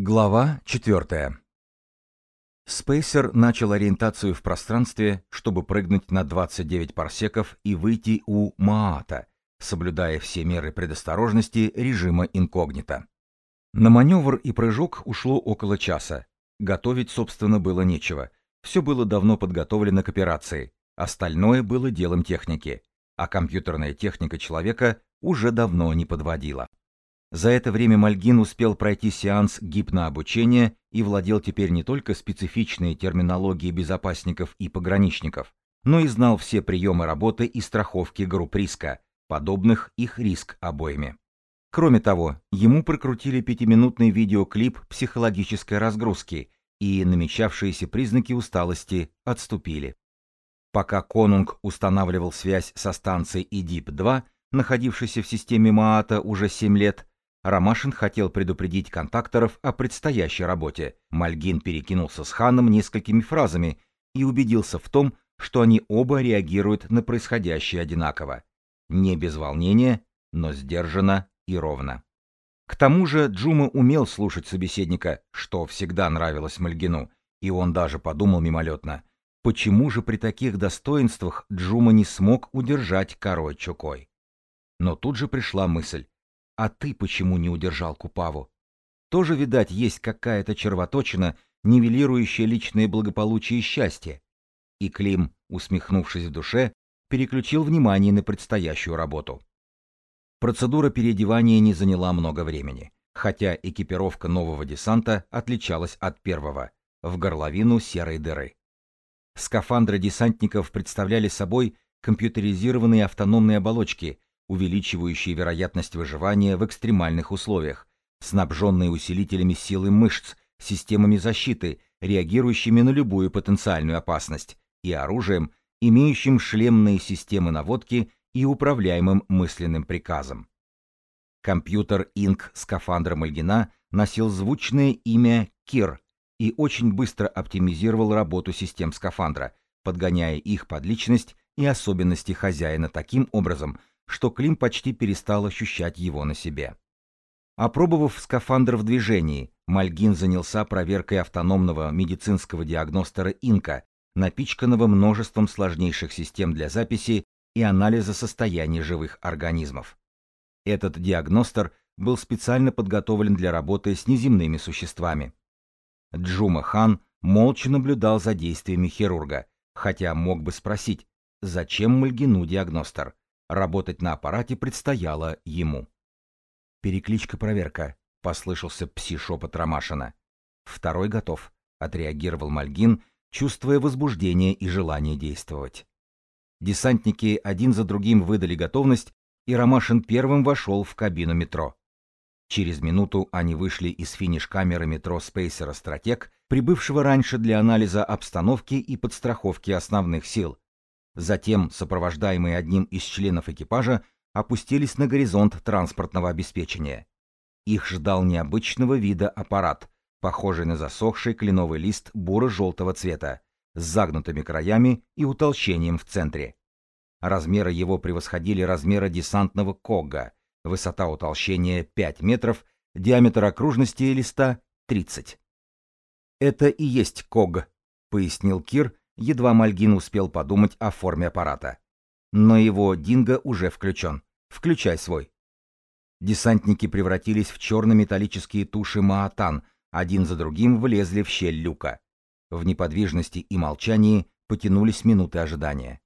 Глава 4. Спейсер начал ориентацию в пространстве, чтобы прыгнуть на 29 парсеков и выйти у Маата, соблюдая все меры предосторожности режима инкогнито. На маневр и прыжок ушло около часа. Готовить, собственно, было нечего. Все было давно подготовлено к операции. Остальное было делом техники. А компьютерная техника человека уже давно не подводила. За это время Мальгин успел пройти сеанс гипнообучения и владел теперь не только специфичной терминологией безопасников и пограничников, но и знал все приемы работы и страховки групп риска, подобных их риск обоими. Кроме того, ему прокрутили пятиминутный видеоклип психологической разгрузки, и намечавшиеся признаки усталости отступили. Пока Конунг устанавливал связь со станцией ИДИП-2, находившейся в системе МААТа уже 7 лет, Ромашин хотел предупредить контакторов о предстоящей работе. Мальгин перекинулся с Ханом несколькими фразами и убедился в том, что они оба реагируют на происходящее одинаково. Не без волнения, но сдержанно и ровно. К тому же Джума умел слушать собеседника, что всегда нравилось Мальгину, и он даже подумал мимолетно, почему же при таких достоинствах Джума не смог удержать корой Чукой. Но тут же пришла мысль, а ты почему не удержал Купаву? Тоже, видать, есть какая-то червоточина, нивелирующая личное благополучие и счастье. И Клим, усмехнувшись в душе, переключил внимание на предстоящую работу. Процедура переодевания не заняла много времени, хотя экипировка нового десанта отличалась от первого, в горловину серой дыры. Скафандры десантников представляли собой компьютеризированные автономные оболочки, увеличивающие вероятность выживания в экстремальных условиях, снабженные усилителями силы мышц, системами защиты, реагирующими на любую потенциальную опасность, и оружием, имеющим шлемные системы наводки и управляемым мысленным приказом. Компьютер Инк скафандра Мальгина носил звучное имя Кир и очень быстро оптимизировал работу систем скафандра, подгоняя их под личность и особенности хозяина таким образом, что Клим почти перестал ощущать его на себе. Опробовав скафандр в движении, Мальгин занялся проверкой автономного медицинского диагностера Инка, напичканного множеством сложнейших систем для записи и анализа состояния живых организмов. Этот диагностер был специально подготовлен для работы с неземными существами. Джума Хан молча наблюдал за действиями хирурга, хотя мог бы спросить, зачем Мальгину диагностер? Работать на аппарате предстояло ему. «Перекличка-проверка», — послышался пси-шепот Ромашина. «Второй готов», — отреагировал Мальгин, чувствуя возбуждение и желание действовать. Десантники один за другим выдали готовность, и Ромашин первым вошел в кабину метро. Через минуту они вышли из финиш-камеры метро Спейсера «Стратег», прибывшего раньше для анализа обстановки и подстраховки основных сил. Затем, сопровождаемые одним из членов экипажа, опустились на горизонт транспортного обеспечения. Их ждал необычного вида аппарат, похожий на засохший кленовый лист буро-желтого цвета, с загнутыми краями и утолщением в центре. Размеры его превосходили размеры десантного Когга, высота утолщения 5 метров, диаметр окружности листа 30. «Это и есть Ког», — пояснил Кир, едва Мальгин успел подумать о форме аппарата. Но его динго уже включен. Включай свой. Десантники превратились в черно-металлические туши Маатан, один за другим влезли в щель люка. В неподвижности и молчании потянулись минуты ожидания.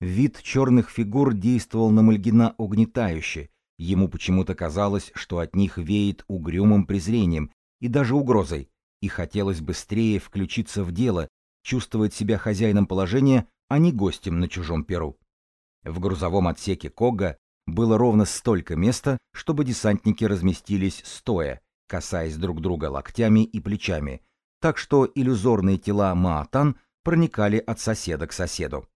Вид черных фигур действовал на Мальгина угнетающе, ему почему-то казалось, что от них веет угрюмым презрением и даже угрозой, и хотелось быстрее включиться в дело, чувствовать себя хозяином положения, а не гостем на чужом перу. В грузовом отсеке Кога было ровно столько места, чтобы десантники разместились стоя, касаясь друг друга локтями и плечами, так что иллюзорные тела Маатан проникали от соседа к соседу.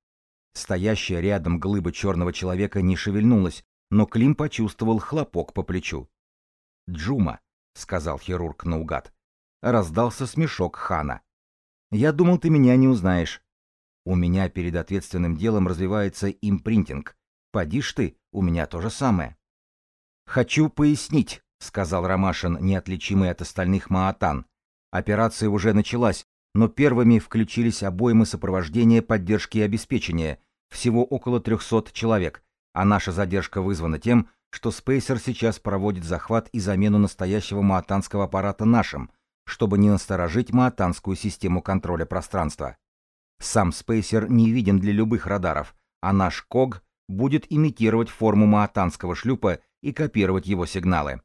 Стоящая рядом глыба черного человека не шевельнулась, но Клим почувствовал хлопок по плечу. «Джума», — сказал хирург наугад. Раздался смешок Хана. Я думал, ты меня не узнаешь. У меня перед ответственным делом развивается импринтинг. Поди ж ты, у меня то же самое. Хочу пояснить, сказал Ромашин, неотличимый от остальных Маатан. Операция уже началась, но первыми включились обоймы сопровождения, поддержки и обеспечения, всего около 300 человек, а наша задержка вызвана тем, что Спейсер сейчас проводит захват и замену настоящего маатанского аппарата нашим, чтобы не насторожить маатанскую систему контроля пространства. Сам Спейсер не виден для любых радаров, а наш КОГ будет имитировать форму маатанского шлюпа и копировать его сигналы.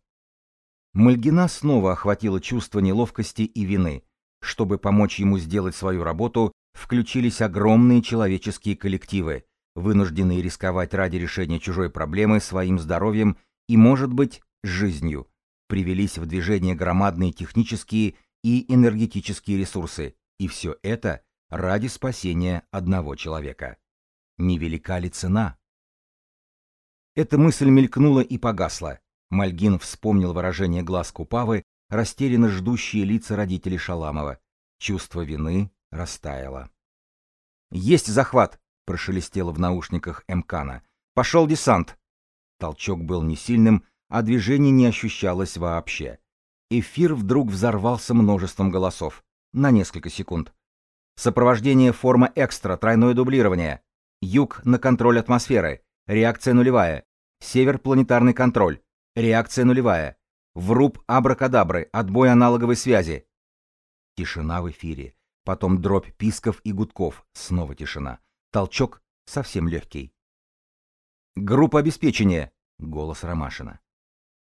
Мальгина снова охватило чувство неловкости и вины. Чтобы помочь ему сделать свою работу, включились огромные человеческие коллективы, вынужденные рисковать ради решения чужой проблемы своим здоровьем и, может быть, жизнью. Привелись в движение громадные технические и энергетические ресурсы, и все это ради спасения одного человека. Невелика ли цена? Эта мысль мелькнула и погасла. Мальгин вспомнил выражение глаз Купавы, растерянно ждущие лица родителей Шаламова. Чувство вины растаяло. «Есть захват!» — прошелестело в наушниках Эмкана. «Пошел десант!» Толчок был не сильным, а движение не ощущалось вообще. Эфир вдруг взорвался множеством голосов. На несколько секунд. Сопровождение форма экстра, тройное дублирование. Юг на контроль атмосферы. Реакция нулевая. Север планетарный контроль. Реакция нулевая. Вруб абракадабры, отбой аналоговой связи. Тишина в эфире. Потом дробь писков и гудков. Снова тишина. Толчок совсем легкий. Группа обеспечения. Голос Ромашина.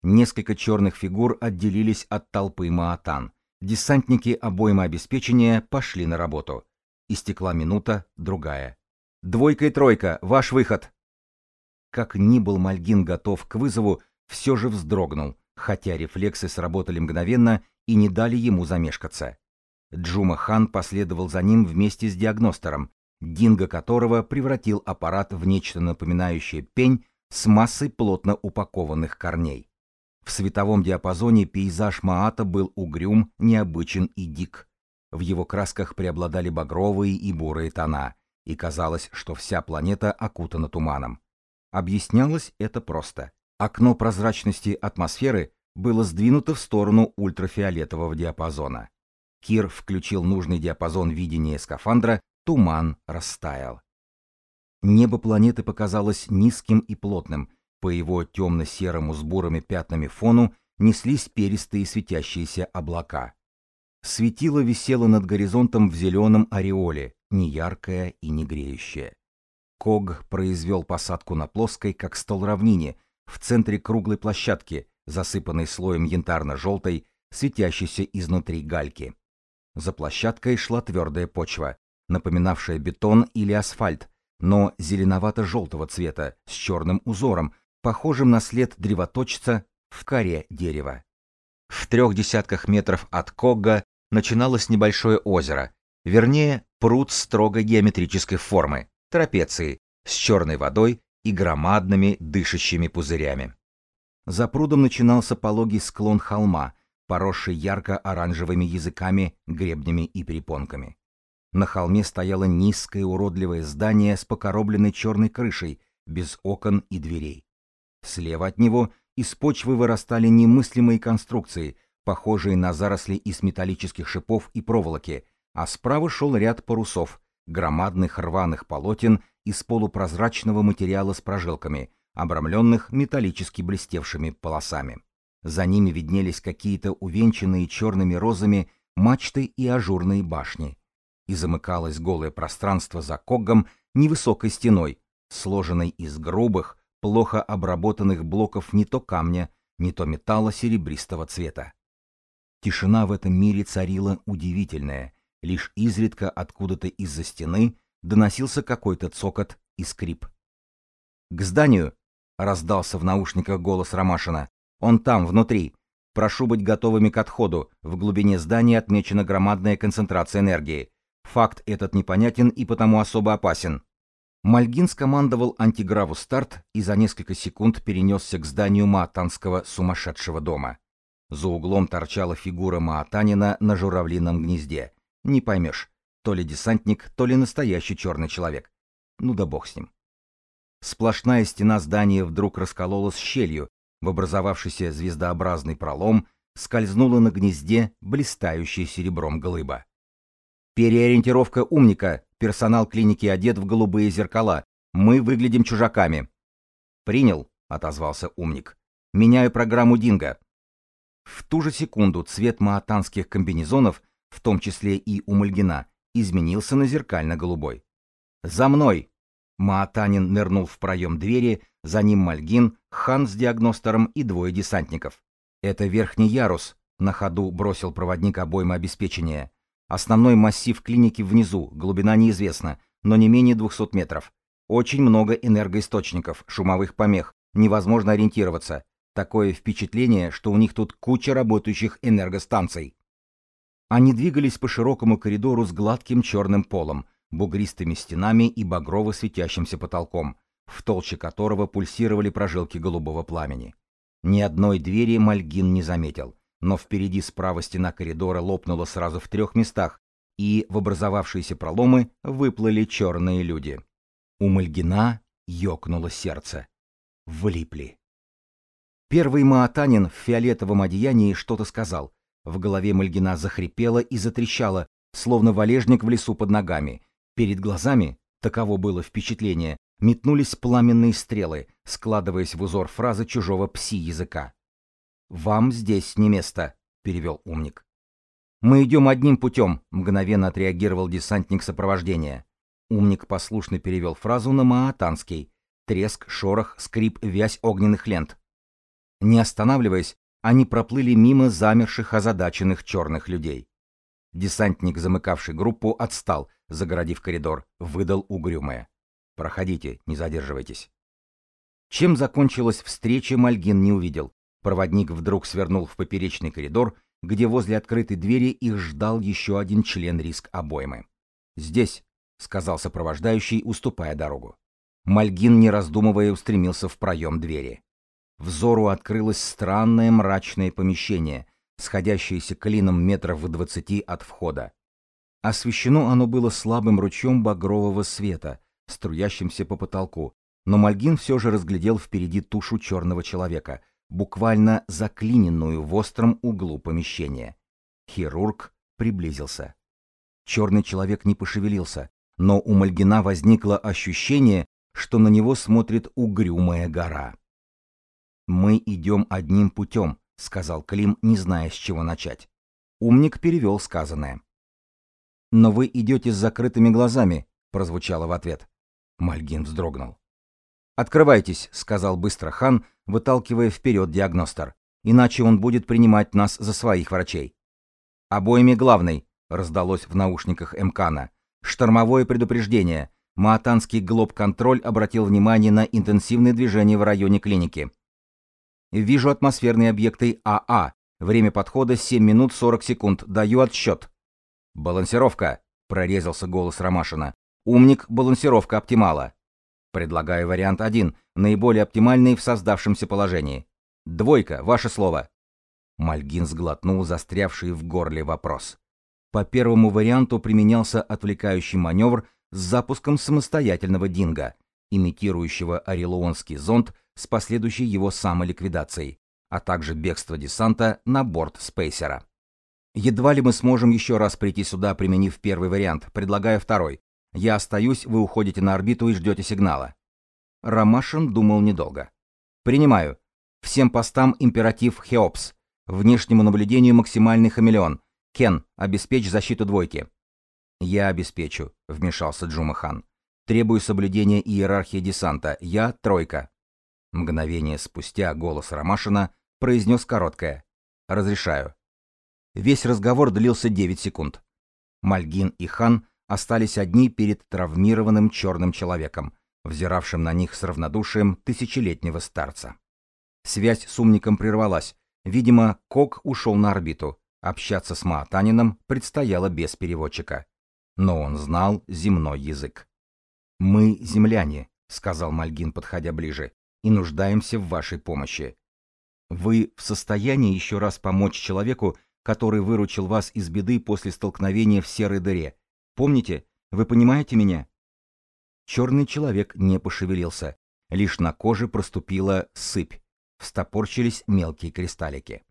Несколько черных фигур отделились от толпы Маатан. Десантники обойма обеспечения пошли на работу. Истекла минута, другая. «Двойка и тройка, ваш выход!» Как ни был Мальгин готов к вызову, все же вздрогнул, хотя рефлексы сработали мгновенно и не дали ему замешкаться. Джума Хан последовал за ним вместе с диагностером, динго которого превратил аппарат в нечто напоминающее пень с массой плотно упакованных корней. В световом диапазоне пейзаж Маата был угрюм, необычен и дик. В его красках преобладали багровые и бурые тона, и казалось, что вся планета окутана туманом. Объяснялось это просто. Окно прозрачности атмосферы было сдвинуто в сторону ультрафиолетового диапазона. Кир включил нужный диапазон видения скафандра, туман растаял. Небо планеты показалось низким и плотным, по его темно-серому с бурыми пятнами фону неслись перистые светящиеся облака. Светило висело над горизонтом в зеленом ореоле, неяркое и не греющее. Ког произвел посадку на плоской, как стол равнине, в центре круглой площадки, засыпанной слоем янтарно-желтой, светящейся изнутри гальки. За площадкой шла твердая почва, напоминавшая бетон или асфальт, но зеленовато-желтого цвета, с черным узором, похожим на след древоточца в коре дерева. В трех десятках метров от Когга начиналось небольшое озеро, вернее, пруд строго геометрической формы, трапеции, с черной водой и громадными дышащими пузырями. За прудом начинался пологий склон холма, поросший ярко-оранжевыми языками, гребнями и перепонками. На холме стояло низкое уродливое здание с покоробленной черной крышей, без окон и дверей. Слева от него из почвы вырастали немыслимые конструкции, похожие на заросли из металлических шипов и проволоки, а справа шел ряд парусов, громадных рваных полотен из полупрозрачного материала с прожилками, обрамленных металлически блестевшими полосами. За ними виднелись какие-то увенчанные черными розами мачты и ажурные башни. И замыкалось голое пространство за когом невысокой стеной, сложенной из грубых, плохо обработанных блоков не то камня, не то металла серебристого цвета. Тишина в этом мире царила удивительная, лишь изредка откуда-то из-за стены доносился какой-то цокот и скрип. «К зданию!» — раздался в наушниках голос Ромашина. «Он там, внутри. Прошу быть готовыми к отходу. В глубине здания отмечена громадная концентрация энергии. Факт этот непонятен и потому особо опасен». Мальгин скомандовал антиграву старт и за несколько секунд перенесся к зданию Маатанского сумасшедшего дома. За углом торчала фигура Маатанина на журавлином гнезде. Не поймешь, то ли десантник, то ли настоящий черный человек. Ну да бог с ним. Сплошная стена здания вдруг раскололась щелью, В образовавшийся звездообразный пролом скользнула на гнезде блистающая серебром глыба. Переориентировка умника. Персонал клиники одет в голубые зеркала. Мы выглядим чужаками. Принял, отозвался умник. Меняю программу Динго. В ту же секунду цвет маатанских комбинезонов, в том числе и у Мальгина, изменился на зеркально-голубой. «За мной!» Маатанин нырнул в проем двери, за ним Мальгин, хан с диагностером и двое десантников. «Это верхний ярус», — на ходу бросил проводник обоймы обеспечения. «Основной массив клиники внизу, глубина неизвестна, но не менее 200 метров. Очень много энергоисточников, шумовых помех, невозможно ориентироваться. Такое впечатление, что у них тут куча работающих энергостанций». Они двигались по широкому коридору с гладким черным полом, бугристыми стенами и багрово светящимся потолком, в толще которого пульсировали прожилки голубого пламени. Ни одной двери Мальгин не заметил, но впереди справа стена коридора лопнула сразу в трех местах, и в образовавшиеся проломы выплыли черные люди. У Мальгина ёкнуло сердце. Влипли. Первый маатанин в фиолетовом одеянии что-то сказал. В голове Мальгина захрипело и затрещало, словно валежник в лесу под ногами. Перед глазами, таково было впечатление, метнулись пламенные стрелы, складываясь в узор фразы чужого пси-языка. «Вам здесь не место», — перевел умник. «Мы идем одним путем», — мгновенно отреагировал десантник сопровождения. Умник послушно перевел фразу на маатанский. Треск, шорох, скрип, вязь огненных лент. Не останавливаясь, они проплыли мимо замерших озадаченных черных людей. Десантник, замыкавший группу, отстал, загородив коридор, выдал угрюмое. Проходите, не задерживайтесь. Чем закончилась встреча, Мальгин не увидел. Проводник вдруг свернул в поперечный коридор, где возле открытой двери их ждал еще один член риск обоймы. «Здесь», — сказал сопровождающий, уступая дорогу. Мальгин, не раздумывая, устремился в проем двери. Взору открылось странное мрачное помещение, сходящееся клином метров в двадцати от входа. Освещено оно было слабым ручьем багрового света, струящимся по потолку, но Мальгин все же разглядел впереди тушу черного человека, буквально заклиненную в остром углу помещения. Хирург приблизился. Черный человек не пошевелился, но у Мальгина возникло ощущение, что на него смотрит угрюмая гора. «Мы идем одним путем», — сказал Клим, не зная, с чего начать. Умник перевел сказанное. «Но вы идете с закрытыми глазами», — прозвучало в ответ. Мальгин вздрогнул. «Открывайтесь», — сказал быстро хан, выталкивая вперед диагностер. «Иначе он будет принимать нас за своих врачей». «Обоими главный», — раздалось в наушниках Эмкана. «Штормовое предупреждение. Маатанский глоб-контроль обратил внимание на интенсивные движения в районе клиники. Вижу атмосферные объекты АА. А. Время подхода 7 минут 40 секунд. Даю отсчет». «Балансировка», — прорезался голос Ромашина. Умник – балансировка оптимала. Предлагаю вариант 1, наиболее оптимальный в создавшемся положении. Двойка, ваше слово. Мальгин сглотнул застрявший в горле вопрос. По первому варианту применялся отвлекающий маневр с запуском самостоятельного динго, имитирующего орелуонский зонд с последующей его самоликвидацией, а также бегство десанта на борт спейсера. Едва ли мы сможем еще раз прийти сюда, применив первый вариант, предлагая второй. Я остаюсь, вы уходите на орбиту и ждете сигнала. Ромашин думал недолго. Принимаю. Всем постам императив Хеопс. Внешнему наблюдению максимальный хамелеон. Кен, обеспечь защиту двойки. Я обеспечу, вмешался Джумахан. Требую соблюдения иерархии десанта. Я тройка. Мгновение спустя голос Ромашина произнес короткое. Разрешаю. Весь разговор длился 9 секунд. Мальгин и Хан остались одни перед травмированным черным человеком, взиравшим на них с равнодушием тысячелетнего старца. Связь с умником прервалась. Видимо, Кок ушел на орбиту. Общаться с Маатанином предстояло без переводчика. Но он знал земной язык. «Мы земляне», — сказал Мальгин, подходя ближе, — «и нуждаемся в вашей помощи. Вы в состоянии еще раз помочь человеку, который выручил вас из беды после столкновения в серой дыре, Помните? Вы понимаете меня?» Черный человек не пошевелился. Лишь на коже проступила сыпь. встопорчились мелкие кристаллики.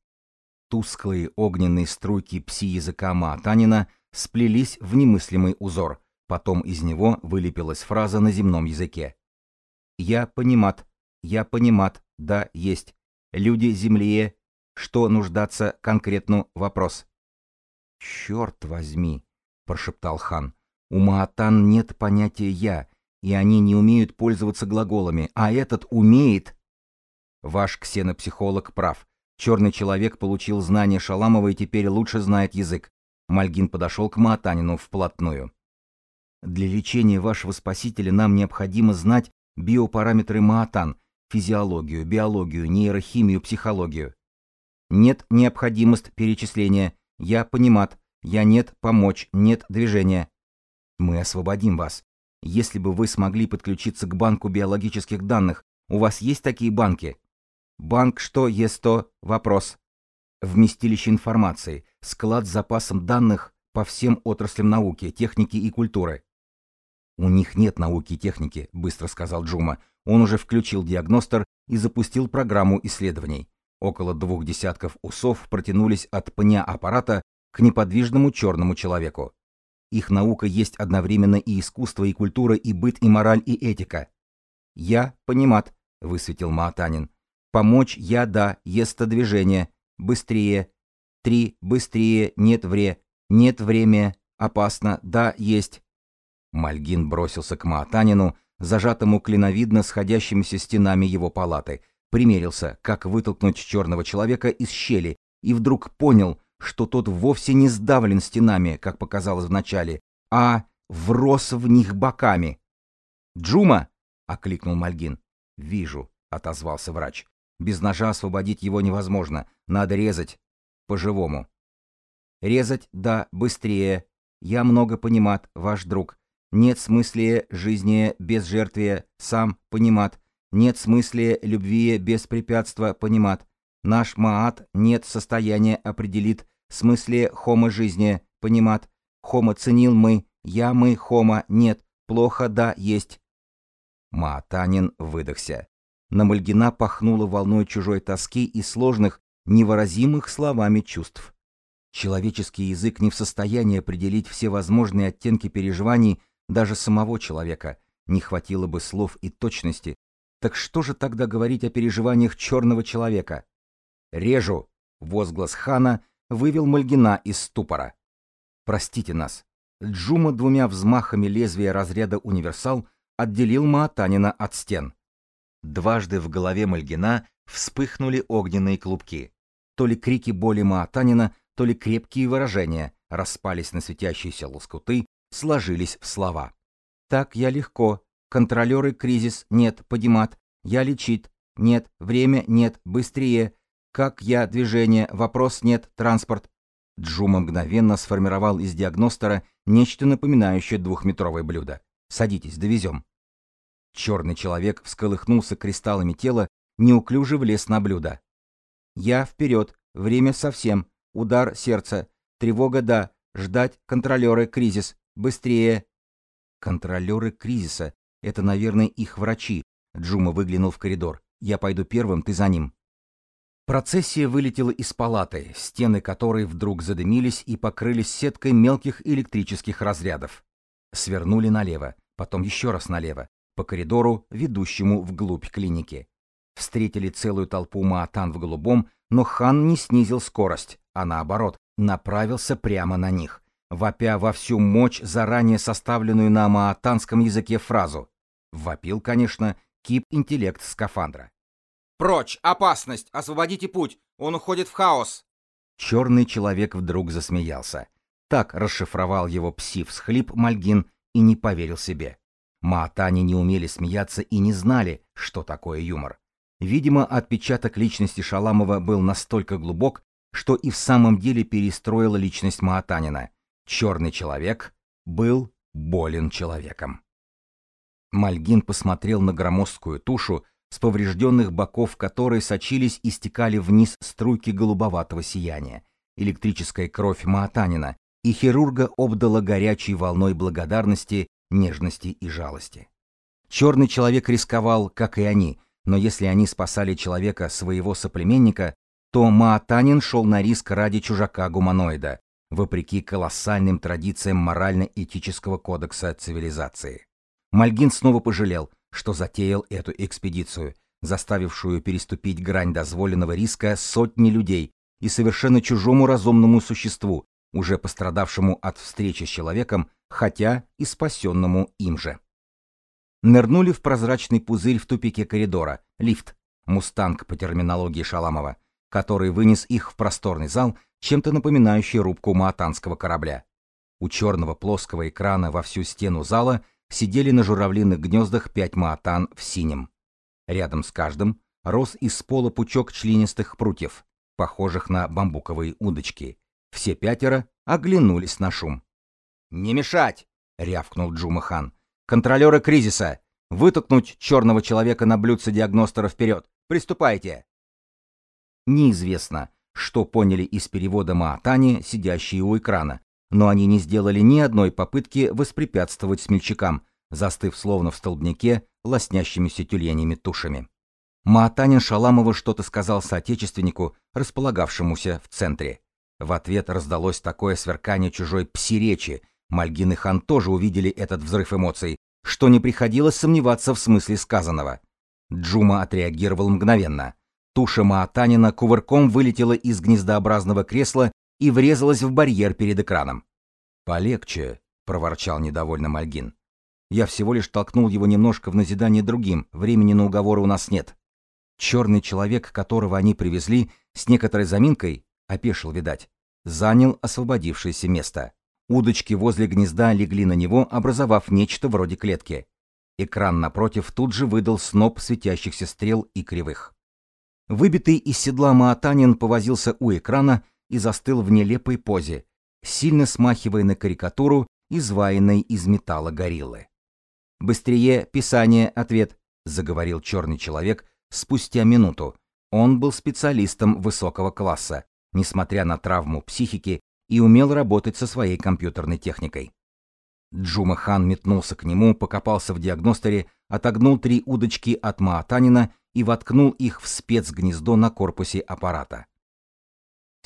Тусклые огненные струйки пси-языка Маатанина сплелись в немыслимый узор, потом из него вылепилась фраза на земном языке. «Я понимат, я понимат, да, есть. Люди землее, что нуждаться конкретно вопрос». «Черт возьми!» — прошептал хан. «У Маатан нет понятия «я», и они не умеют пользоваться глаголами, а этот умеет...» Ваш ксенопсихолог прав. Черный человек получил знания Шаламова и теперь лучше знает язык. Мальгин подошел к Маатанину вплотную. Для лечения вашего спасителя нам необходимо знать биопараметры Маатан, физиологию, биологию, нейрохимию, психологию. Нет необходимость перечисления. Я понимат. Я нет помочь, нет движения. Мы освободим вас. Если бы вы смогли подключиться к банку биологических данных, у вас есть такие банки? Банк что есть то? Вопрос. Вместилище информации, склад с запасом данных по всем отраслям науки, техники и культуры. У них нет науки и техники, быстро сказал Джума. Он уже включил диагностер и запустил программу исследований. Около двух десятков усов протянулись от пня аппарата к неподвижному черному человеку. Их наука есть одновременно и искусство, и культура, и быт, и мораль, и этика. «Я понимат», — высветил Маатанин. Помочь я да, еста движение. Быстрее. Три, быстрее, нет вре. Нет время. Опасно, да, есть. Мальгин бросился к Маатанину, зажатому клиновидно сходящимися стенами его палаты, примерился, как вытолкнуть черного человека из щели, и вдруг понял, что тот вовсе не сдавлен стенами, как показалось вначале, а врос в них боками. «Джума!» — окликнул Мальгин. «Вижу», — отозвался врач. Без ножа освободить его невозможно. Надо резать. По-живому. Резать, да, быстрее. Я много понимат, ваш друг. Нет смысле жизни без жертвия, сам понимат. Нет смысле любви без препятства, понимат. Наш маат нет состояния определит смысле хома жизни, понимат. Хома ценил мы, я мы хома нет, плохо да есть. Маатанин выдохся. На Мальгина пахнуло волной чужой тоски и сложных, невыразимых словами чувств. Человеческий язык не в состоянии определить все возможные оттенки переживаний даже самого человека, не хватило бы слов и точности. Так что же тогда говорить о переживаниях черного человека? «Режу!» — возглас хана вывел Мальгина из ступора. «Простите нас». Джума двумя взмахами лезвия разряда «Универсал» отделил Маатанина от стен. Дважды в голове Мальгина вспыхнули огненные клубки. То ли крики боли Маатанина, то ли крепкие выражения распались на светящиеся лоскуты, сложились в слова. «Так я легко. Контролеры кризис. Нет. Подимат. Я лечит. Нет. Время. Нет. Быстрее. Как я движение. Вопрос. Нет. Транспорт». Джума мгновенно сформировал из диагностера нечто напоминающее двухметровое блюдо. «Садитесь, довезем». Черный человек всколыхнулся кристаллами тела, неуклюже влез на блюдо. «Я вперед! Время совсем! Удар сердца! Тревога да! Ждать контролеры кризис! Быстрее!» «Контролеры кризиса! Это, наверное, их врачи!» Джума выглянул в коридор. «Я пойду первым, ты за ним!» Процессия вылетела из палаты, стены которой вдруг задымились и покрылись сеткой мелких электрических разрядов. Свернули налево, потом еще раз налево, по коридору, ведущему вглубь клиники. Встретили целую толпу маатан в голубом, но хан не снизил скорость, а наоборот, направился прямо на них, вопя во всю мощь заранее составленную на маатанском языке фразу. Вопил, конечно, кип-интеллект скафандра. «Прочь! Опасность! Освободите путь! Он уходит в хаос!» Черный человек вдруг засмеялся. Так расшифровал его пси-всхлип Мальгин и не поверил себе. Маатани не умели смеяться и не знали, что такое юмор. Видимо, отпечаток личности Шаламова был настолько глубок, что и в самом деле перестроила личность Маатанина. Черный человек был болен человеком. Мальгин посмотрел на громоздкую тушу, с поврежденных боков которой сочились и стекали вниз струйки голубоватого сияния, электрическая кровь Маатанина, и хирурга обдала горячей волной благодарности нежности и жалости. Черный человек рисковал, как и они, Но если они спасали человека, своего соплеменника, то Маатанин шел на риск ради чужака-гуманоида, вопреки колоссальным традициям морально-этического кодекса цивилизации. Мальгин снова пожалел, что затеял эту экспедицию, заставившую переступить грань дозволенного риска сотни людей и совершенно чужому разумному существу, уже пострадавшему от встречи с человеком, хотя и спасенному им же. Нырнули в прозрачный пузырь в тупике коридора, лифт, мустанг по терминологии Шаламова, который вынес их в просторный зал, чем-то напоминающий рубку маатанского корабля. У черного плоского экрана во всю стену зала сидели на журавлиных гнездах пять маатан в синем. Рядом с каждым рос из пола пучок членистых прутьев, похожих на бамбуковые удочки. Все пятеро оглянулись на шум. «Не мешать!» — рявкнул Джумахан. «Контролеры кризиса! Вытолкнуть черного человека на блюдце диагностера вперед! Приступайте!» Неизвестно, что поняли из перевода Маатани, сидящие у экрана, но они не сделали ни одной попытки воспрепятствовать смельчакам, застыв словно в столбнике лоснящимися тюленями тушами. Маатанин Шаламова что-то сказал соотечественнику, располагавшемуся в центре. В ответ раздалось такое сверкание чужой пси-речи, Мальгин и Хан тоже увидели этот взрыв эмоций, что не приходилось сомневаться в смысле сказанного. Джума отреагировал мгновенно. Туша Маатанина кувырком вылетела из гнездообразного кресла и врезалась в барьер перед экраном. «Полегче», — проворчал недовольно Мальгин. «Я всего лишь толкнул его немножко в назидание другим, времени на уговоры у нас нет». Черный человек, которого они привезли, с некоторой заминкой, опешил, видать, занял освободившееся место. Удочки возле гнезда легли на него, образовав нечто вроде клетки. Экран напротив тут же выдал сноп светящихся стрел и кривых. Выбитый из седла Маатанин повозился у экрана и застыл в нелепой позе, сильно смахивая на карикатуру, изваянной из металла гориллы. «Быстрее, писание, ответ», — заговорил черный человек спустя минуту. Он был специалистом высокого класса, несмотря на травму психики, и умел работать со своей компьютерной техникой. Джума Хан метнулся к нему, покопался в диагностере, отогнул три удочки от Маатанина и воткнул их в спецгнездо на корпусе аппарата.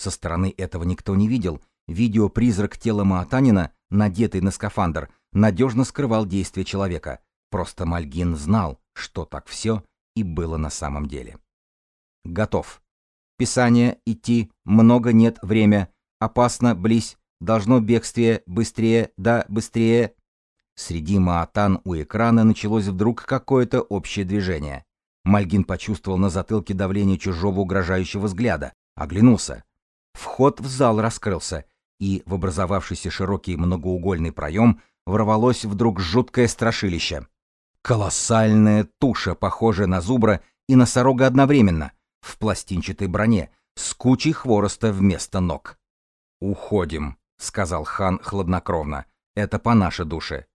Со стороны этого никто не видел. Видеопризрак тела Маатанина, надетый на скафандр, надежно скрывал действия человека. Просто Мальгин знал, что так все и было на самом деле. Готов. Писание, идти, много нет, время, опасно, близь, должно бегствие, быстрее, да, быстрее. Среди маатан у экрана началось вдруг какое-то общее движение. Мальгин почувствовал на затылке давление чужого угрожающего взгляда, оглянулся. Вход в зал раскрылся, и в образовавшийся широкий многоугольный проем ворвалось вдруг жуткое страшилище. Колоссальная туша, похожая на зубра и носорога одновременно, в пластинчатой броне, с кучей хвороста вместо ног. «Уходим», — сказал хан хладнокровно. «Это по нашей душе».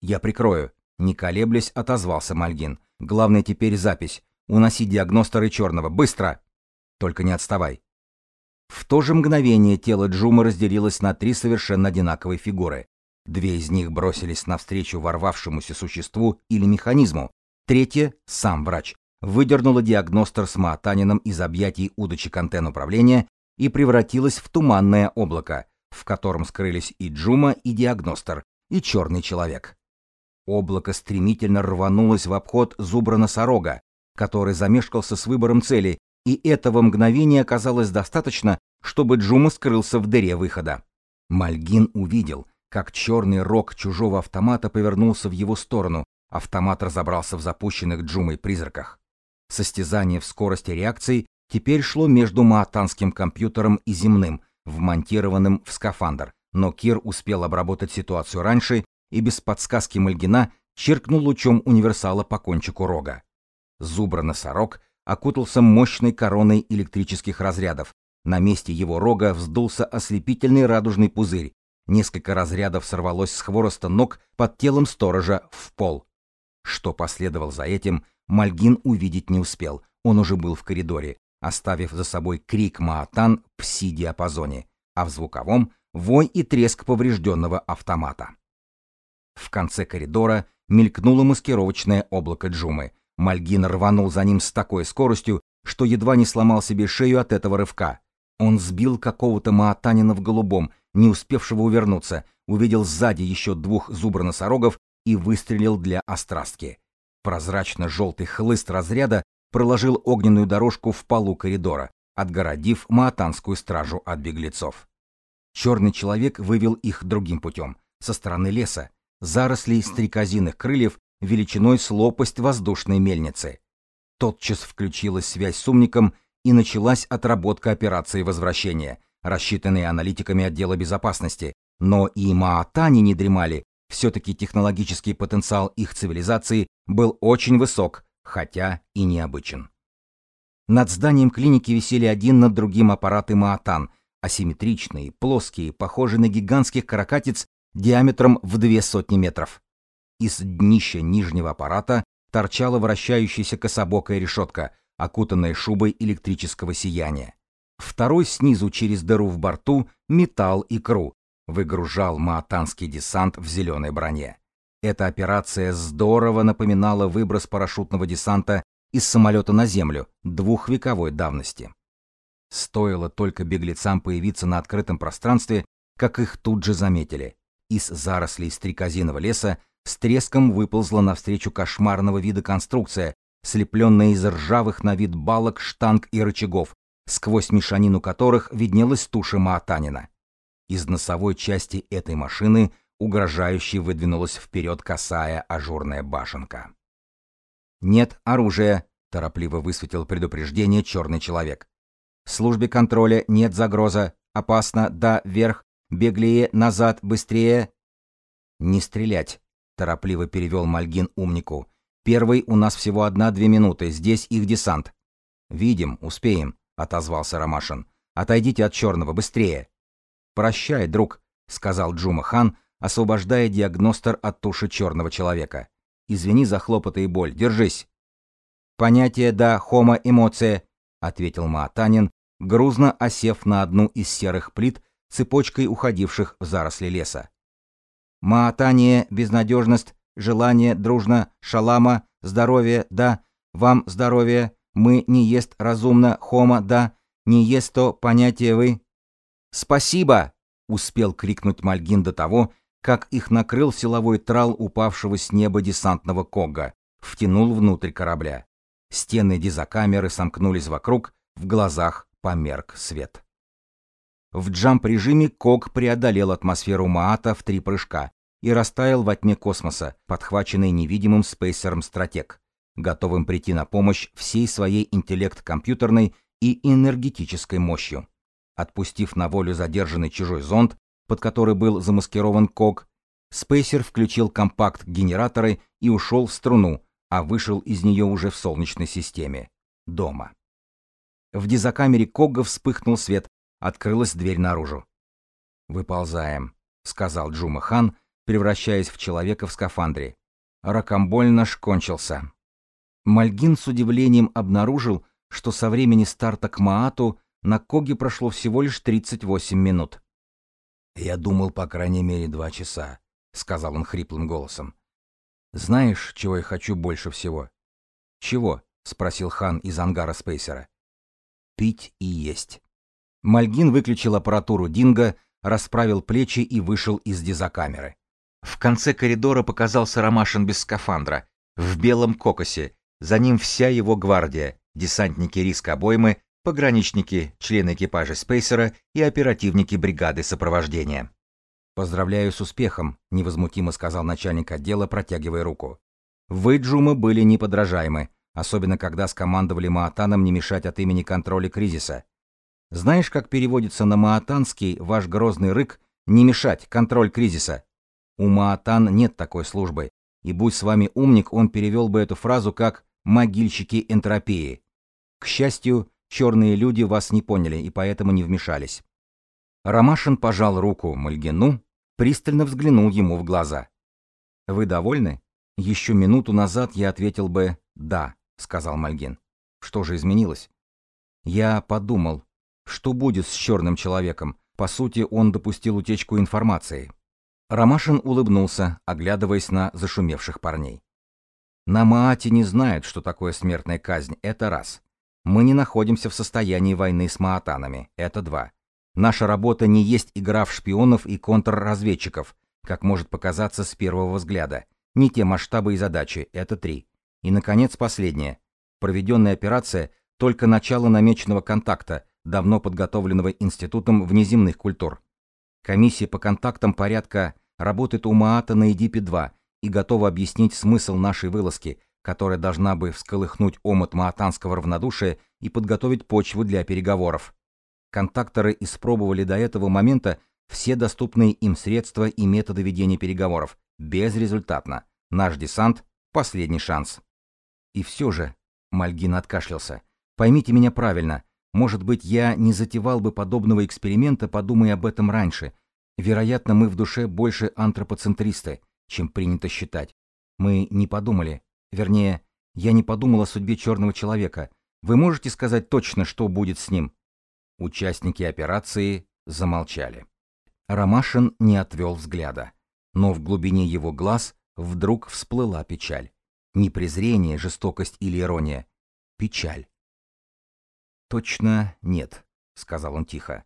«Я прикрою», — не колеблясь отозвался Мальгин. «Главное теперь запись. Уноси диагностеры черного. Быстро!» «Только не отставай. В то же мгновение тело Джума разделилось на три совершенно одинаковые фигуры. Две из них бросились навстречу ворвавшемуся существу или механизму. Третья, сам врач, выдернула диагностер с Маатанином из объятий удочек антенн управления и превратилась в туманное облако, в котором скрылись и Джума, и диагностер, и черный человек. Облако стремительно рванулось в обход зубра-носорога, который замешкался с выбором цели и этого мгновения оказалось достаточно, чтобы Джума скрылся в дыре выхода. Мальгин увидел, как черный рог чужого автомата повернулся в его сторону, автомат разобрался в запущенных Джумой призраках. Состязание в скорости реакции теперь шло между маатанским компьютером и земным, вмонтированным в скафандр, но Кир успел обработать ситуацию раньше и без подсказки Мальгина чиркнул лучом универсала по кончику рога. Зубра-носорог — окутался мощной короной электрических разрядов. На месте его рога вздулся ослепительный радужный пузырь. Несколько разрядов сорвалось с хвороста ног под телом сторожа в пол. Что последовал за этим, Мальгин увидеть не успел. Он уже был в коридоре, оставив за собой крик Маатан в пси-диапазоне, а в звуковом — вой и треск поврежденного автомата. В конце коридора мелькнуло маскировочное облако Джумы, Мальгин рванул за ним с такой скоростью, что едва не сломал себе шею от этого рывка. Он сбил какого-то маатанина в голубом, не успевшего увернуться, увидел сзади еще двух зуброносорогов и выстрелил для острастки. Прозрачно-желтый хлыст разряда проложил огненную дорожку в полу коридора, отгородив маатанскую стражу от беглецов. Черный человек вывел их другим путем, со стороны леса, зарослей стрекозиных крыльев величиной с лопасть воздушной мельницы. Тотчас включилась связь с умником и началась отработка операции возвращения, рассчитанной аналитиками отдела безопасности, но и маатани не дремали, все-таки технологический потенциал их цивилизации был очень высок, хотя и необычен. Над зданием клиники висели один над другим аппараты Маатан, асимметричные, плоские, похожие на гигантских каракатиц диаметром в две сотни метров. Из днища нижнего аппарата торчала вращающаяся кособокая решетка, окутанная шубой электрического сияния. Второй снизу через дыру в борту металл икру, выгружал маатанский десант в зеленой броне. Эта операция здорово напоминала выброс парашютного десанта из самолета на землю двухвековой давности. Стоило только беглецам появиться на открытом пространстве, как их тут же заметили. Из зарослей стрекозиного леса с треском выползла навстречу кошмарного вида конструкция, слепленная из ржавых на вид балок, штанг и рычагов, сквозь мешанину которых виднелась туша Маатанина. Из носовой части этой машины угрожающе выдвинулась вперед косая ажурная башенка. «Нет оружия», — торопливо высветил предупреждение черный человек. «В службе контроля нет загроза. Опасно, да, вверх, беглее, назад, быстрее». «Не стрелять», — торопливо перевел Мальгин умнику. «Первый у нас всего одна-две минуты, здесь их десант». «Видим, успеем», — отозвался Ромашин. «Отойдите от черного, быстрее». «Прощай, друг», — сказал Джума Хан, освобождая диагностер от туши черного человека. «Извини за хлопоты и боль, держись». «Понятие да, хома эмоция», — ответил Маатанин, грузно осев на одну из серых плит, цепочкой уходивших в заросли леса. «Маатание, безнадежность, желание, дружно, шалама, здоровье, да, вам здоровье, мы не ест разумно, хома, да, не ест то понятие вы, «Спасибо!» — успел крикнуть Мальгин до того, как их накрыл силовой трал упавшего с неба десантного Кога, втянул внутрь корабля. Стены дизокамеры сомкнулись вокруг, в глазах померк свет. В джамп-режиме Ког преодолел атмосферу Маата в три прыжка и растаял во тьме космоса, подхваченный невидимым спейсером стратег, готовым прийти на помощь всей своей интеллект-компьютерной и энергетической мощью. Отпустив на волю задержанный чужой зонд, под который был замаскирован Ког, Спейсер включил компакт-генераторы и ушел в струну, а вышел из нее уже в Солнечной системе. Дома. В дизокамере Кога вспыхнул свет, открылась дверь наружу. «Выползаем», — сказал Джума Хан, превращаясь в человека в скафандре. Ракомболь наш кончился. Мальгин с удивлением обнаружил, что со времени старта к Маату на Коге прошло всего лишь 38 минут. «Я думал, по крайней мере, два часа», — сказал он хриплым голосом. «Знаешь, чего я хочу больше всего?» «Чего?» — спросил Хан из ангара Спейсера. «Пить и есть». Мальгин выключил аппаратуру Динго, расправил плечи и вышел из дизокамеры. В конце коридора показался Ромашин без скафандра, в белом кокосе, за ним вся его гвардия, десантники риска обоймы, пограничники, члены экипажа Спейсера и оперативники бригады сопровождения. «Поздравляю с успехом», — невозмутимо сказал начальник отдела, протягивая руку. «Вы, Джумы, были неподражаемы, особенно когда скомандовали Маатаном не мешать от имени контроля кризиса. Знаешь, как переводится на маатанский ваш грозный рык «не мешать, контроль кризиса»? У Маатан нет такой службы, и будь с вами умник, он перевел бы эту фразу как «могильщики энтропии». К счастью, Черные люди вас не поняли и поэтому не вмешались. Ромашин пожал руку Мальгину, пристально взглянул ему в глаза. «Вы довольны?» «Еще минуту назад я ответил бы «да», — сказал Мальгин. «Что же изменилось?» «Я подумал, что будет с черным человеком? По сути, он допустил утечку информации». Ромашин улыбнулся, оглядываясь на зашумевших парней. На Маате не знают, что такое смертная казнь, это раз. Мы не находимся в состоянии войны с маатанами, это два. Наша работа не есть игра в шпионов и контрразведчиков, как может показаться с первого взгляда. Не те масштабы и задачи, это три. И, наконец, последнее. Проведенная операция – только начало намеченного контакта, давно подготовленного Институтом внеземных культур. Комиссия по контактам порядка работает у Маата на Эдипе-2 и готова объяснить смысл нашей вылазки, которая должна бы всколыхнуть омут маатанского равнодушия и подготовить почву для переговоров. Контакторы испробовали до этого момента все доступные им средства и методы ведения переговоров. Безрезультатно. Наш десант – последний шанс. И все же, Мальгин откашлялся, поймите меня правильно, может быть, я не затевал бы подобного эксперимента, подумая об этом раньше. Вероятно, мы в душе больше антропоцентристы, чем принято считать. Мы не подумали. Вернее, я не подумал о судьбе черного человека. Вы можете сказать точно, что будет с ним? Участники операции замолчали. Ромашин не отвел взгляда. Но в глубине его глаз вдруг всплыла печаль. Не презрение, жестокость или ирония. Печаль. «Точно нет», — сказал он тихо.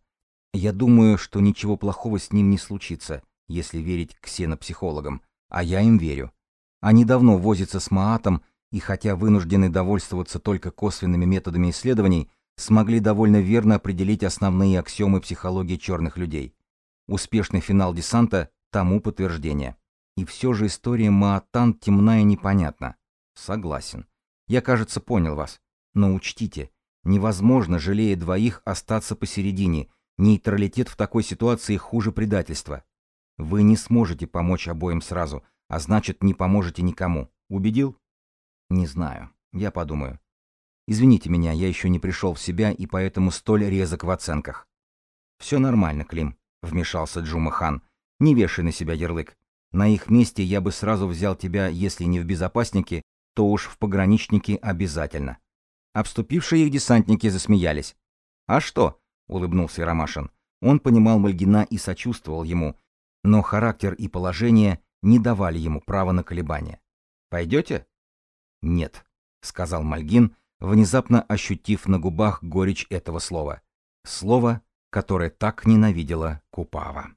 «Я думаю, что ничего плохого с ним не случится, если верить ксенопсихологам, а я им верю. Они давно возятся с Маатом, и хотя вынуждены довольствоваться только косвенными методами исследований, смогли довольно верно определить основные аксиомы психологии черных людей. Успешный финал десанта тому подтверждение. И все же история Маатан темна и непонятна. Согласен. Я, кажется, понял вас. Но учтите, Невозможно, жалея двоих, остаться посередине. Нейтралитет в такой ситуации хуже предательства. Вы не сможете помочь обоим сразу, а значит, не поможете никому. Убедил? Не знаю. Я подумаю. Извините меня, я еще не пришел в себя и поэтому столь резок в оценках. Все нормально, Клим, вмешался Джума Хан. Не вешай на себя ярлык. На их месте я бы сразу взял тебя, если не в безопасники, то уж в пограничники обязательно. Обступившие их десантники засмеялись. «А что?» — улыбнулся Ромашин. Он понимал Мальгина и сочувствовал ему, но характер и положение не давали ему права на колебания. «Пойдете?» «Нет», — сказал Мальгин, внезапно ощутив на губах горечь этого слова. Слово, которое так ненавидела Купава.